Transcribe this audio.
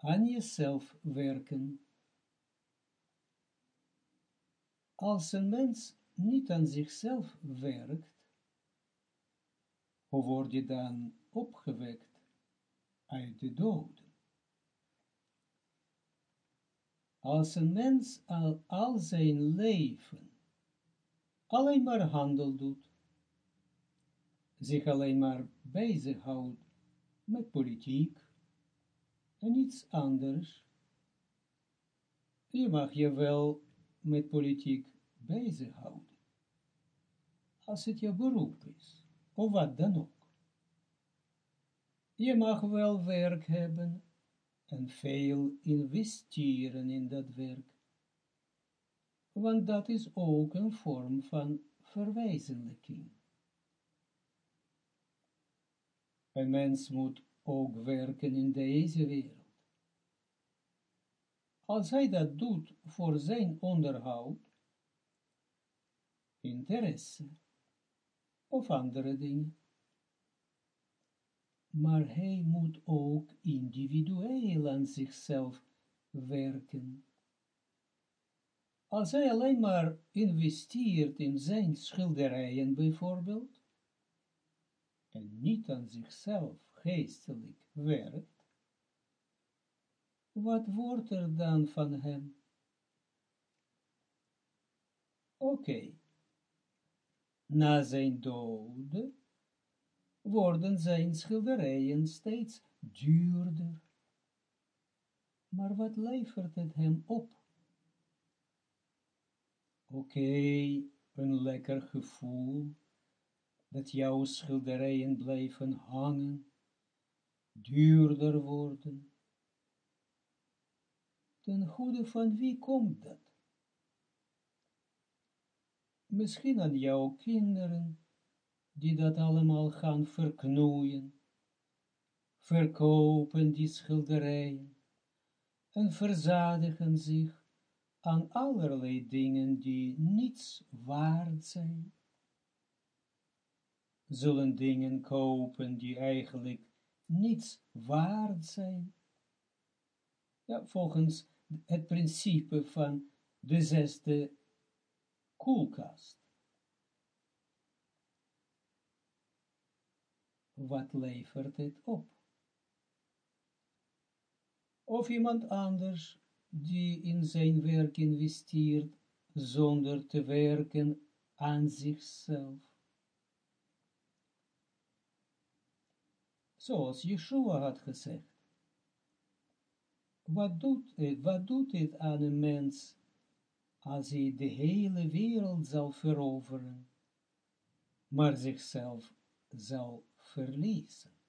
aan jezelf werken. Als een mens niet aan zichzelf werkt, hoe word je dan opgewekt uit de dood? Als een mens al, al zijn leven alleen maar handel doet, zich alleen maar bezighoudt met politiek en iets anders, je mag je wel met politiek bezighouden, als het je beroep is, of wat dan ook. Je mag wel werk hebben en veel investeren in dat werk, want dat is ook een vorm van verwezenlijking. Een mens moet ook werken in deze wereld. Als hij dat doet voor zijn onderhoud, interesse of andere dingen, maar hij moet ook individueel aan zichzelf werken. Als hij alleen maar investeert in zijn schilderijen bijvoorbeeld, en niet aan zichzelf geestelijk werkt, wat wordt er dan van hem? Oké, na zijn dood worden zijn schilderijen steeds duurder. Maar wat levert het hem op? Oké, een lekker gevoel, dat jouw schilderijen blijven hangen, duurder worden. Ten goede van wie komt dat? Misschien aan jouw kinderen, die dat allemaal gaan verknoeien, verkopen die schilderijen en verzadigen zich aan allerlei dingen die niets waard zijn, zullen dingen kopen die eigenlijk niets waard zijn. Ja, volgens het principe van de zesde koelkast. wat levert het op? Of iemand anders die in zijn werk investeert zonder te werken aan zichzelf. Zoals Yeshua had gezegd. Wat doet het, doet aan een mens als hij de hele wereld zal veroveren, maar zichzelf zal verliezen.